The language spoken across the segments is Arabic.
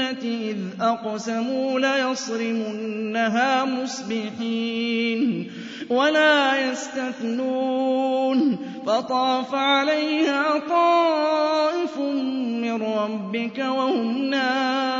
الْجَنَّةِ إِذْ أَقْسَمُوا لَيَصْرِمُنَّهَا مُصْبِحِينَ وَلَا يَسْتَثْنُونَ فَطَافَ عَلَيْهَا طَائِفٌ مِّن رَّبِّكَ وَهُمْ نَائِمُونَ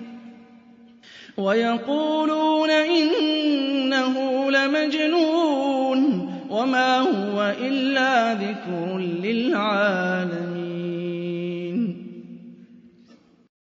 ويقولون إنه لمجنون وما هو إلا ذكر للعالمين